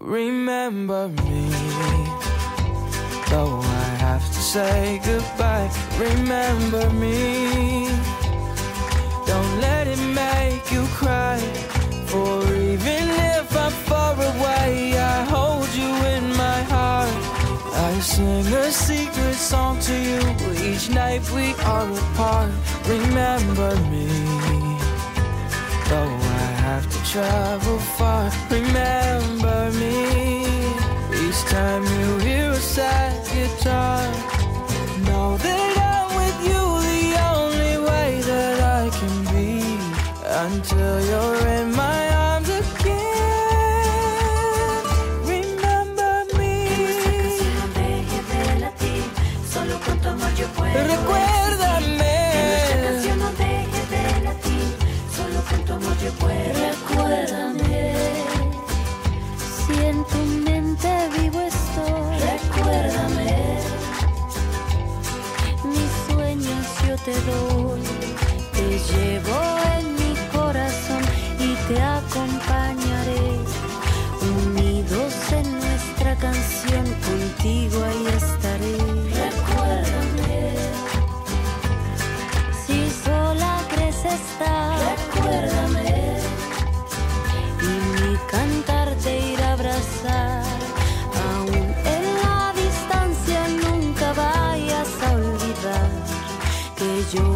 Remember me, though I have to say goodbye. Remember me, don't let it make you cry. For even if I'm far away, I hold you in my heart. I sing a secret song to you each night we are apart. Remember me, though travel far. Remember me, each time you hear a sad guitar. Know that I'm with you the only way that I can be until te doy, te llevo en mi corazón y te acompañaré. Unidos en nuestra canción, If you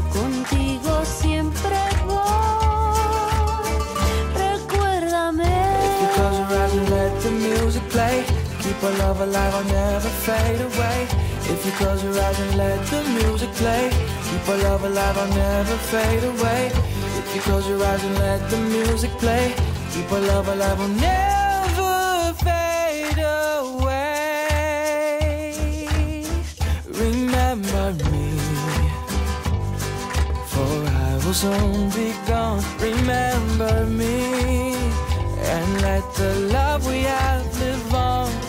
close your eyes and let the music play, keep our love alive, I'll never fade away. If you close your eyes and let the music play, keep our love alive, I'll never fade away. If you close your eyes and let the music play, keep our love alive, I'll never will soon be gone. Remember me and let the love we have live on.